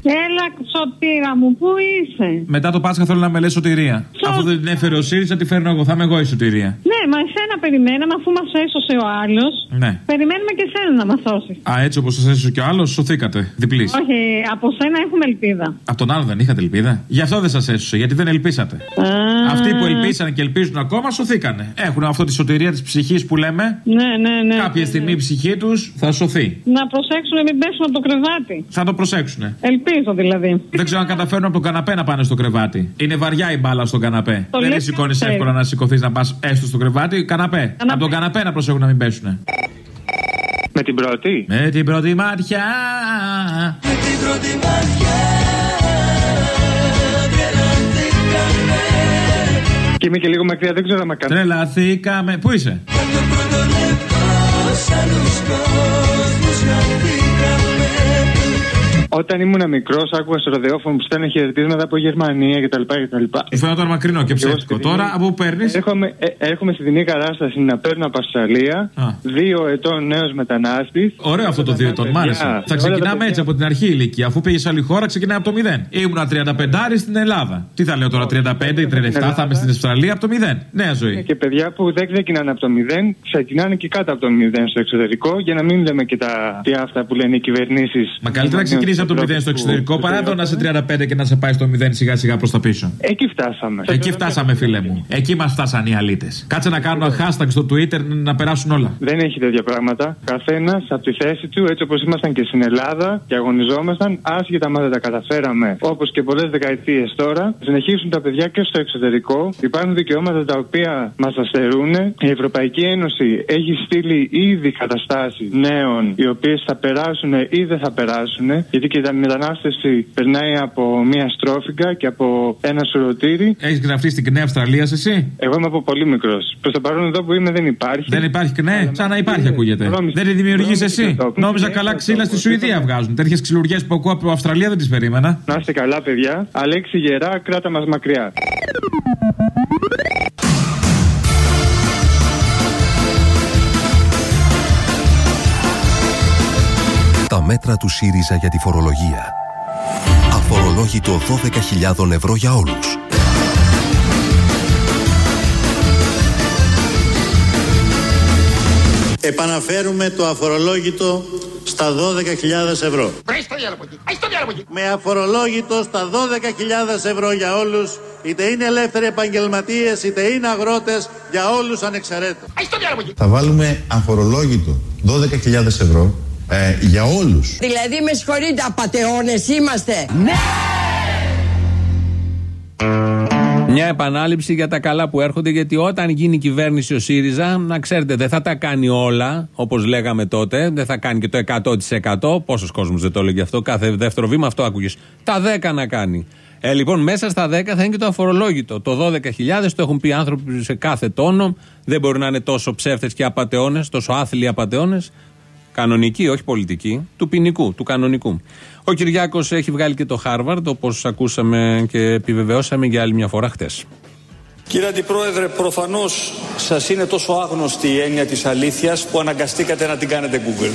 Έλα, σωτήρα μου, πού είσαι; Μετά το Πάσχα θέλω να με λες σωτηρία. Αφού δεν την έφερε ο ΣΥΡΙΖΑ, τη φέρνω εγώ. Θα είμαι εγώ η σωτηρία. Ναι, μα εσένα περιμέναμε αφού μας έσωσε ο άλλος. Ναι. Περιμένουμε και εσένα να μας σώσεις. Α, έτσι όπως σας έσωσε και ο άλλος, σωθήκατε. Διπλής. Όχι, από σένα έχουμε ελπίδα. Από τον άλλο δεν είχατε ελπίδα; Γι' αυτό δεν σας έσωσε, γιατί δεν ελπίσατε. Α, Αυτοί που ελπίσαν και ελπίζουν ακόμα, σωθήκανε. Έχουν αυτό τη σωτηρία της ψυχής που λέμε. Ναι, ναι, ναι. Κάποια στιγμή η ψυχή τους θα σωθεί. Να προσέξουν να μην πέσουν από το κρεβάτι. Θα το προσέξουν. Ελπίζω δηλαδή. Δεν ξέρω αν καταφέρουν από τον καναπέ να πάνε στο κρεβάτι. Είναι βαριά η μπάλα στον καναπέ. Το δεν λες σηκώνεις και εύκολα να σηκωθείς να πας έστω στο κρεβάτι. Καναπέ. Από τον καναπέ να προσέχουν να μην πέσουν. Με την πρώτη; Με την πρώτη μάτια. Με την πρώτη μάτια τρελαθήκαμε Και είμαι και λίγο μακριά, δεν ξέρω αν με κάνει. Τρελαθήκαμε. Πού είσαι; Το πρώτο λεπτός σ' Όταν ήμουν μικρός, άκουγα στο ραδιόφωνο που στέλνε χαιρετίσματα από Γερμανία κτλ. κτλ. Σου φαίνονταν μακρινό και ψεύτικο. Τώρα από πού παίρνεις; Έρχομαι, ε, έρχομαι στη δινή κατάσταση να παίρνω από Αυστραλία. Δύο ετών νέος μετανάστης. Ωραίο αυτό το δύο ετών, μ' άρεσε. Θα ξεκινάμε έτσι από την αρχή ηλικία. Αφού πήγες σε άλλη χώρα, ξεκινάει από το 0. Ήμουνα 35 στην Ελλάδα. Τι θα λέω τώρα, 35 ή 37 θα είμαι στην Αυστραλία από το 0. Νέα ζωή. Και παιδιά που δεν ξεκινάνε από το 0, ξεκινάνε και κάτω από το 0 στο εξωτερικό για να μην λέμε και τα τι αυτά που λένε οι κυβερνήσεις. Μα καλύτερα να ξεκινήσει από το 0 στο εξωτερικό παρά το να είσαι 35 και να σε πάει στο 0 σιγά σιγά προς τα πίσω. Εκεί φτάσαμε. Εκεί φτάσαμε, φίλε μου. Εκεί μας φτάσαν οι αλήτες. Κάτσε να κάνουν hashtag στο Twitter να περάσουν όλα. Δεν έχει τέτοια πράγματα. Καθένας από τη θέση του, έτσι όπως ήμασταν και στην Ελλάδα και αγωνιζόμασταν, άσχετα μα δεν τα καταφέραμε, όπως και πολλές δεκαετίες τώρα, συνεχίσουν τα παιδιά και στο εξωτερικό. Υπάρχουν δικαιώματα τα οποία μας αστερούν. Η Ευρωπαϊκή Ένωση έχει στείλει ήδη καταστάσεις νέων, οι οποίες θα περάσουν ή δεν θα περάσουν, γιατί και η μετανάστευση περνάει από μία στρόφιγγα και από ένα σουρωτήρι. Έχεις γραφτεί στην Νέα Αυστραλίας, εσύ; Εγώ είμαι από πολύ μικρός. Προς το παρόν εδώ που είμαι δεν υπάρχει. Δεν υπάρχει ΚΝΕ, σαν να υπάρχει ακούγεται. Δεν τη δημιουργείς εσύ; Νόμιζα καλά ξύλα στη Σουηδία βγάζουν. Τέτοιες ξυλουριές που ακούω από Αυστραλία δεν τις περίμενα. Να είστε καλά, παιδιά. Αλέξη Γερά, κράτα μας μακριά. Μέτρα του ΣΥΡΙΖΑ για τη φορολογία. Αφορολόγητο 12.000 ευρώ για όλους. Επαναφέρουμε το αφορολόγητο στα 12.000 ευρώ. Με αφορολόγητο στα 12.000 ευρώ για όλους, είτε είναι ελεύθεροι επαγγελματίες, είτε είναι αγρότες, για όλους ανεξαιρέτως. Θα βάλουμε αφορολόγητο 12.000 ευρώ ε, για όλους. Δηλαδή με συγχωρείτε απατεώνες είμαστε. Ναι. Μια επανάληψη για τα καλά που έρχονται, γιατί όταν γίνει κυβέρνηση ο ΣΥΡΙΖΑ, να ξέρετε, δεν θα τα κάνει όλα, όπως λέγαμε τότε, δεν θα κάνει και το 100%. Πόσος κόσμος δεν το έλεγε αυτό, κάθε δεύτερο βήμα αυτό άκουγες. Τα 10 να κάνει. Ε, λοιπόν, μέσα στα 10 θα είναι και το αφορολόγητο. Το 12.000 το έχουν πει άνθρωποι σε κάθε τόνο. Δεν μπορεί να είναι τόσο ψεύτες και απαταιώνε, τόσο άθλιοι απαταιώνε. Κανονικοί, όχι πολιτικοί, του ποινικού, του κανονικού. Ο Κυριάκος έχει βγάλει και το Χάρβαρντ, όπως ακούσαμε και επιβεβαιώσαμε για άλλη μια φορά χτες. Κύριε Αντιπρόεδρε, προφανώς σας είναι τόσο άγνωστη η έννοια της αλήθειας που αναγκαστήκατε να την κάνετε Google.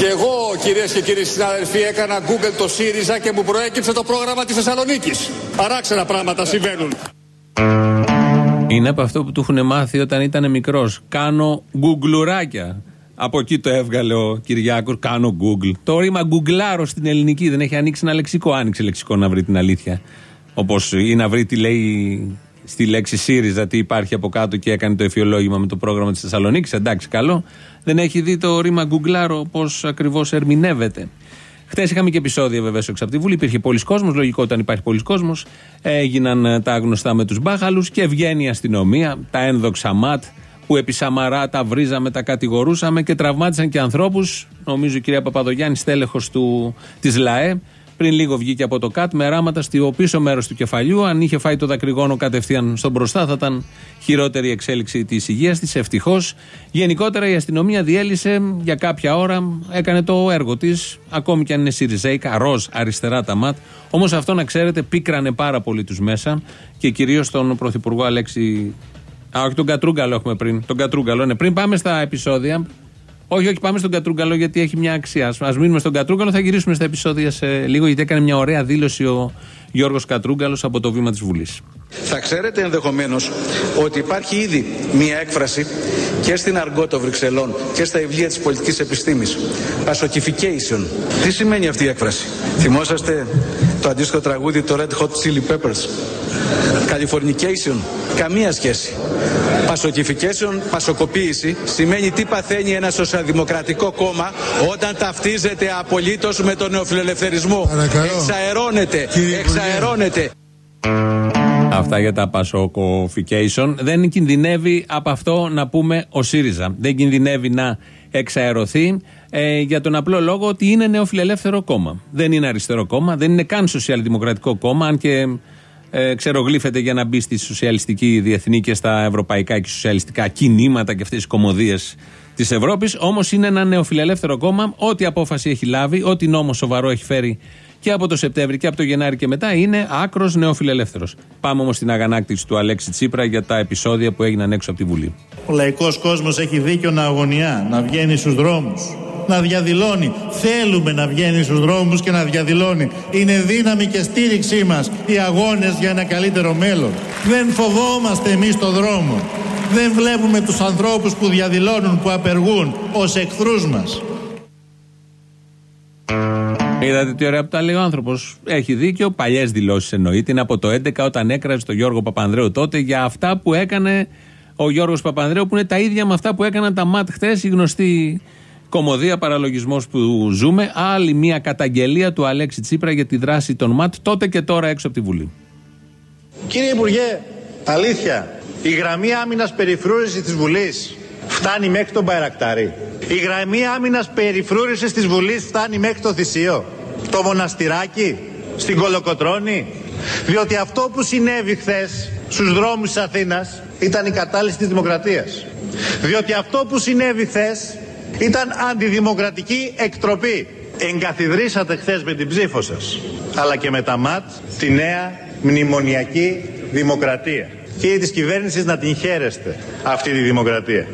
και εγώ, κυρίες και κύριοι συνάδελφοι, έκανα Google το ΣΥΡΙΖΑ και μου προέκυψε το πρόγραμμα της Θεσσαλονίκης. Παράξενα πράγματα συμβαίνουν. Είναι από αυτό που του έχουν μάθει όταν ήταν μικρός. Κάνω γκουγκλουράκια. Από εκεί το έβγαλε ο Κυριάκος. Κάνω Google. Το ρήμα γκουγκλάρω στην ελληνική δεν έχει ανοίξει ένα λεξικό. Άνοιξε λεξικό να βρει την αλήθεια. Όπως ή να βρει τι λέει στη λέξη ΣΥΡΙΖΑ, τι υπάρχει από κάτω και έκανε το εφιολόγημα με το πρόγραμμα της Θεσσαλονίκης. Εντάξει, καλό. Δεν έχει δει το ρήμα γκουγκλάρω πώς ακριβώς ερμηνεύεται. Χθες είχαμε και επεισόδια βεβαίω έξω από τη Βουλή. Υπήρχε πολλοί κόσμος. Λογικό όταν υπάρχει πολλοί κόσμος. Έγιναν ε, τα γνωστά με τους μπάχαλους και βγαίνει η αστυνομία, τα ένδοξα ματ που επί Σαμαρά τα βρίζαμε, τα κατηγορούσαμε και τραυμάτισαν και ανθρώπους. Νομίζω η κυρία Παπαδογιάννη, στέλεχος της ΛΑΕ, πριν λίγο βγήκε από το ΚΑΤ με ράματα στο πίσω μέρος του κεφαλιού. Αν είχε φάει το δακρυγόνο κατευθείαν στον μπροστά, θα ήταν χειρότερη η εξέλιξη της υγείας της. Ευτυχώς. Γενικότερα η αστυνομία διέλυσε για κάποια ώρα, έκανε το έργο της, ακόμη και αν είναι Σιριζέικα, ροζ αριστερά τα ματ. Όμως αυτό να ξέρετε, πίκρανε πάρα πολύ τους μέσα και κυρίως τον Πρωθυπουργό Αλέξη. Α, όχι τον Κατρούγκαλο έχουμε πριν. Τον Κατρούγκαλο, ναι. Πριν πάμε στα επεισόδια, όχι, όχι, πάμε στον Κατρούγκαλο γιατί έχει μια αξία. Α μείνουμε στον Κατρούγκαλο, θα γυρίσουμε στα επεισόδια σε λίγο γιατί έκανε μια ωραία δήλωση ο Γιώργος Κατρούγκαλος από το βήμα της Βουλής. Θα ξέρετε ενδεχομένως ότι υπάρχει ήδη μία έκφραση και στην αργό των Βρυξελών και στα βιβλία της πολιτικής επιστήμης. Pacification. Τι σημαίνει αυτή η έκφραση; Θυμόσαστε το αντίστοιχο τραγούδι το Red Hot Chili Peppers; Californication. Καμία σχέση. Πασοκιφικέσεων, πασοκοποίηση σημαίνει τι παθαίνει ένας σοσιαλδημοκρατικό κόμμα όταν ταυτίζεται απολύτως με τον νεοφιλελευθερισμό. Εξαερώνεται, εξαερώνεται. Αυτά για τα πασοκοφικέισον. Δεν κινδυνεύει από αυτό να πούμε ο ΣΥΡΙΖΑ. Δεν κινδυνεύει να εξαερωθεί ε, για τον απλό λόγο ότι είναι νεοφιλελεύθερο κόμμα. Δεν είναι αριστερό κόμμα, δεν είναι καν σοσιαλδημοκρατικό κόμμα, αν και ε, ξερογλύφεται για να μπει στη σοσιαλιστική διεθνή και στα ευρωπαϊκά και σοσιαλιστικά κινήματα και αυτές τις κομμωδίες της Ευρώπης. Όμως είναι ένα νεοφιλελεύθερο κόμμα. Ό,τι απόφαση έχει λάβει, ό,τι νόμο σοβαρό έχει φέρει και από το Σεπτέμβρη και από το Γενάρη και μετά είναι άκρος νεοφιλελεύθερος. Πάμε όμως στην αγανάκτηση του Αλέξη Τσίπρα για τα επεισόδια που έγιναν έξω από τη Βουλή. Ο λαϊκός κόσμος έχει δίκιο να αγωνιά, να βγαίνει στους δρόμους, να διαδηλώνει. Θέλουμε να βγαίνει στους δρόμους και να διαδηλώνει. Είναι δύναμη και στήριξή μας οι αγώνες για ένα καλύτερο μέλλον. Δεν φοβόμαστε εμείς το δρόμο. Δεν βλέπουμε τους ανθρώπους που διαδηλώνουν, που απεργούν ως εχθρούς μας. Είδατε τι ωραία που τα λέει ο άνθρωπος. Έχει δίκιο. Παλιές δηλώσεις εννοείται. Είναι από το 11 όταν έκραζε τον Γιώργο Παπανδρέου τότε για αυτά που έκανε ο Γιώργος Παπανδρέου που είναι τα ίδια με αυτά που έκαναν τα ΜΑΤ χθες, η γνωστή κομμωδία παραλογισμός που ζούμε. Άλλη μια καταγγελία του Αλέξη Τσίπρα για τη δράση των ΜΑΤ τότε και τώρα έξω από τη Βουλή. Κύριε Υπουργέ, αλήθεια, η γραμμή άμυνας περιφρούρησης της Βουλής φτάνει μέχρι τον Μπαϊρακτάρι. Η γραμμή άμυνας περιφρούρησης της Βουλής φτάνει μέχρι το Θησίο. Το Μοναστηράκι, στην Κολοκοτρώνη. Διότι αυτό που συνέβη χθες στους δρόμους της Αθήνας ήταν η κατάλυση της δημοκρατίας. Διότι αυτό που συνέβη χθες ήταν αντιδημοκρατική εκτροπή. Εγκαθιδρύσατε χθες με την ψήφο σας, αλλά και με τα ΜΑΤ, τη νέα μνημονιακή δημοκρατία. Κύριε της κυβέρνησης να την χαίρεστε αυτή τη δημοκρατία.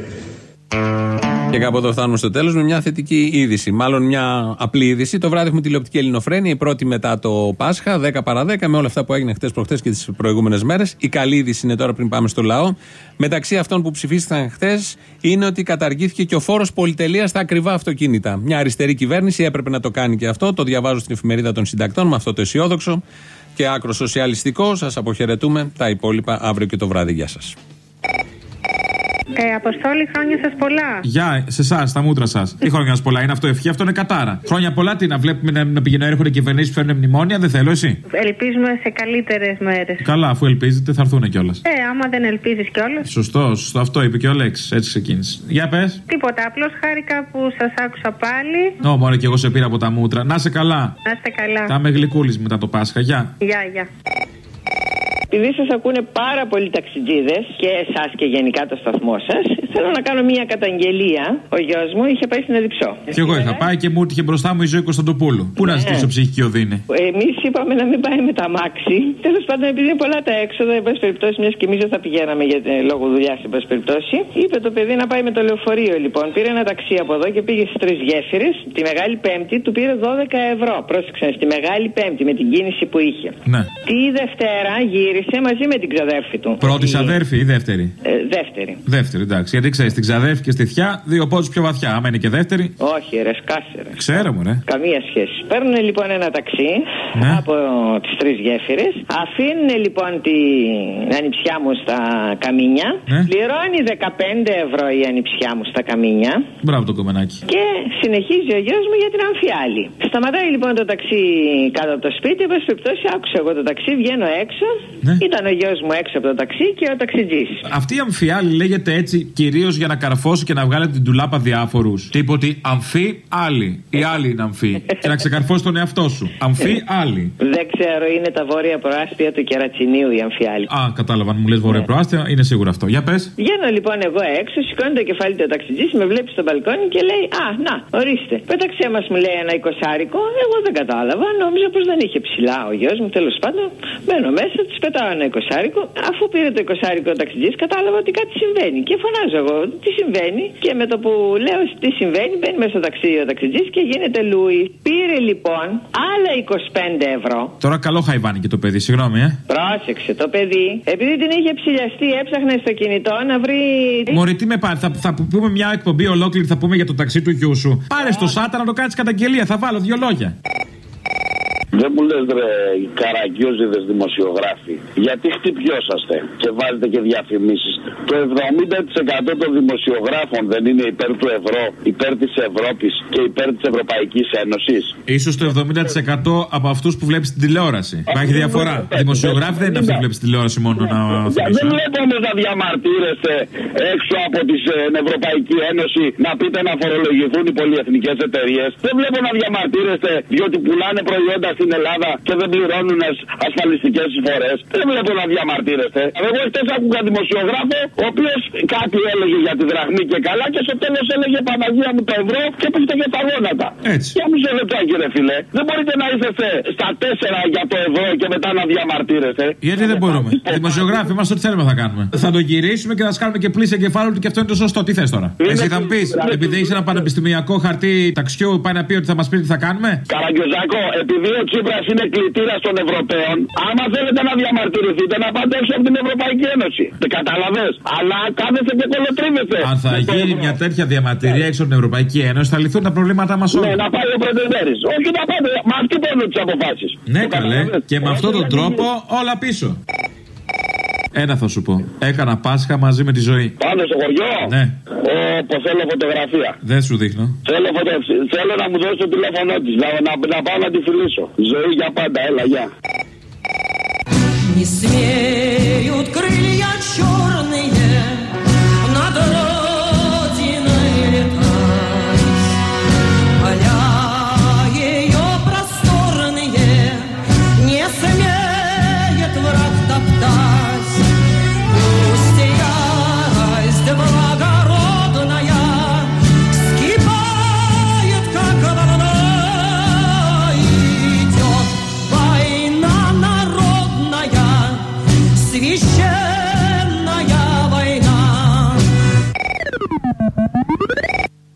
Και κάπου εδώ φτάνουμε στο τέλος με μια θετική είδηση. Μάλλον μια απλή είδηση. Το βράδυ έχουμε τηλεοπτική ελληνοφρένεια, η πρώτη μετά το Πάσχα, 10 παρα 10, με όλα αυτά που έγιναν χτες προχτές και τις προηγούμενες μέρες. Η καλή είδηση είναι τώρα πριν πάμε στο λαό. Μεταξύ αυτών που ψηφίστηκαν χτες είναι ότι καταργήθηκε και ο φόρος πολυτελείας στα ακριβά αυτοκίνητα. Μια αριστερή κυβέρνηση έπρεπε να το κάνει και αυτό. Το διαβάζω στην εφημερίδα των συντακτών με αυτό το αισιόδοξο και άκρος σοσιαλιστικός. Σας αποχαιρετούμε. Τα υπόλοιπα αύριο και το βράδυ. Γεια σας. Ε, Αποστόλη, χρόνια σας πολλά. Γεια, σε εσάς, στα μούτρα σας. Τι χρόνια σας πολλά, είναι αυτό ευχή, αυτό είναι κατάρα. Χρόνια πολλά, τι να βλέπουμε να, να πηγαίνουν έρχονται κυβερνήσεις που φέρνουν μνημόνια, δεν θέλω εσύ; Ελπίζουμε σε καλύτερες μέρες. Καλά, αφού ελπίζετε θα έρθουν κιόλας. Ε, άμα δεν ελπίζεις κιόλας. Σωστό, σωστό, αυτό είπε και ο Λέξη, έτσι ξεκίνησε. Για πες. Τίποτα, απλώς χάρηκα που σας άκουσα πάλι. Ω, μόνο και εγώ σε πήρα από τα μούτρα. Να σε καλά. Να είστε καλά. Τα με γλυκούλη μετά το Πάσχα, γεια. Γεια, γεια. Επειδή σας ακούνε πάρα πολλοί ταξιτζίδες και εσάς και γενικά το σταθμό σας, θέλω να κάνω μια καταγγελία. Ο γιος μου είχε πάει στην Εδιψό. Κι εγώ είχα πάει και μου ήρθε μπροστά μου η ζωή Κωνσταντοπούλου. Πού να Ναι. ζητήσω ψυχική οδύνη; Εμείς είπαμε να μην πάει με τα μάξι. Τέλος πάντων, επειδή είναι πολλά τα έξοδα, εν πάση περιπτώσει, μιας και εμείς δεν θα πηγαίναμε για, ε, λόγω δουλειάς, εν πάση περιπτώσει, είπε το παιδί να πάει με το λεωφορείο λοιπόν. Πήρε ένα ταξί από εδώ και πήγε στις τρεις γέφυρες. Τη Μεγάλη Πέμπτη του πήρε 12 ευρώ. Πρόσεξε, στη Μεγάλη Πέμπτη με την κίνηση που είχε. Ναι. Τη Δευτέρα γύρισε διάλυσε μαζί με την ξαδέρφη του. Πρώτη Η- αδέρφη ή δεύτερη; Ε, δεύτερη. Δεύτερη, εντάξει. Γιατί ξέρεις, την ξαδέρφη και στη θιά, δύο πόντους πιο βαθιά. Άμα είναι και δεύτερη, Όχι, ρε, σκάσε, ρε. ξέρω μου, ρε. Καμία σχέση. Παίρνουν λοιπόν ένα ταξί Ναι. από τις τρεις γέφυρες. Αφήνουν λοιπόν την ανιψιά μου στα καμίνια. Ναι. Πληρώνει 15 ευρώ η ανιψιά μου στα καμίνια. Μπράβο το κομμενάκι. Και συνεχίζει ο γιος μου για την αμφιάλη. Σταματάει λοιπόν το ταξί κάτω από το σπίτι. Εν πάση περιπτώσει, άκουσα εγώ το ταξί, βγαίνω έξω. Ναι. Ήταν ο γιος μου έξω από το ταξί και ο ταξιτζής. Αυτή η αμφιάλη λέγεται έτσι κυρίως για να καρφώσει και να βγάλει την τουλάπα διάφορους. Τύπο ότι αμφί άλλη. Η άλλη είναι αμφί. και να ξεκαρφώσει τον εαυτό σου. Αμφί άλλη. Δεν ξέρω, είναι τα βόρεια προάστια του κερατσινίου η αμφιάλη. Α, κατάλαβα. Αν μου λες βόρεια προάστια, είναι σίγουρο αυτό. Για πες. Βγαίνω λοιπόν εγώ έξω, σηκώνει το κεφάλι του ο ταξιτζής, με βλέπει στο μπαλκόνι και λέει Α, να, ορίστε. Πέταξε μας, μου λέει ένα εικοσάρικο. Εγώ δεν κατάλαβα, νόμιζα πως δεν είχε ψηλά ο γιος μου, τέλος πάντων. Μπαίνω μέσα, της πετάω ένα εικοσάρικο. Αφού πήρε το εικοσάρικο ο ταξιτζής, κατάλαβα ότι κάτι συμβαίνει. Και φωνάζω εγώ, τι συμβαίνει; Και με το που λέω τι συμβαίνει, μπαίνει μέσα στο ταξίδι ο ταξιτζής και γίνεται Λούι. Πήρε λοιπόν άλλα 25 ευρώ. Τώρα καλό χαϊβάνι και το παιδί, συγγνώμη, ε. Πρόσεξε το παιδί, επειδή την είχε ψηλιαστεί, έψαχνε στο κινητό να βρει. Μωρή, τι με πάρει, θα, θα πούμε μια εκπομπή ολόκληρη, θα πούμε για το ταξί του γιού σου. Πάρε στο Σάτα να το κάνεις καταγγελία, θα βάλω δύο λόγια. Δεν μου λες ρε καραγκιόζιδες δημοσιογράφοι Γιατί χτυπιόσαστε και βάζετε και διαφημίσεις Το 70% των δημοσιογράφων δεν είναι υπέρ του ευρώ Υπέρ της Ευρώπης και υπέρ της Ευρωπαϊκής Ένωσης σω το 70% από αυτού που βλέπει την τηλεόραση. Υπάρχει διαφορά. Δημοσιογράφοι δεν είναι αυτοί που βλέπει τηλεόραση μόνο να Δεν θυμίσω. βλέπω όμως να διαμαρτύρεστε έξω από την Ευρωπαϊκή Ένωση να πείτε να φορολογηθούν οι πολυεθνικές εταιρείες Δεν βλέπω να διαμαρτύρεστε διότι πουλάνε προϊόντα στην Ελλάδα και δεν πληρώνουν ασ- ασφαλιστικές εισφορές Δεν βλέπω να διαμαρτύρεστε Εγώ χτες άκουγα δημοσιογράφο ο οποίος κάτι έλεγε για τη δραχμή και καλά και στο τέλος έλεγε Παναγία μου το ευρώ και πέφτε και τα γόνατα Έτσι. Για μισό λεπτάκι ρε φίλε Δεν μπορείτε να είσαστε στα τέσσερα για το ευρώ και μετά να διαμαρτύρεστε Γιατί δεν μπορούμε. Δημοσιογράφοι είμαστε ό,τι θέλουμε θα κάνουμε. Θα το γυρίσουμε και θα σας κάνουμε και πλήση εγκεφάλου ότι και αυτό είναι το σωστό. Τι θες τώρα; Εσύ θα μου πεις, επειδή έχεις ένα πανεπιστημιακό χαρτί ταξιού, πάει να πει ότι θα μας πεις τι θα κάνουμε; Καραγκιόζάκο, επειδή ο Τσίπρας είναι κλητήρας των Ευρωπαίων, άμα θέλετε να διαμαρτυρηθείτε, να πάτε έξω από την Ευρωπαϊκή Ένωση. Δεν κατάλαβε. Αλλά κάθεστε και κολοτρίβεστε. Αν θα γίνει μια τέτοια διαμαρτυρία έξω από την Ευρωπαϊκή Ένωση, θα λυθούν τα προβλήματά μας Ναι, όλα. να πάει ο Πρετεντέρης. Όχι να πάτε. Μα αυτοί παίρνουν τις αποφάσεις. Ναι, καλέ. Και με αυτόν τον τρόπο όλα πίσω. Ένα θα σου πω. Έκανα Πάσχα μαζί με τη ζωή. Πάμε στο χωριό. Ναι. Όπω θέλω φωτογραφία. Δεν σου δείχνω. Θέλω, φωτο... θέλω να μου δώσει το τηλέφωνό τη. Να, να, να πάω να τη φιλήσω. Ζωή για πάντα, έλα, γεια. Не смеют крылья черные